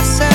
casa.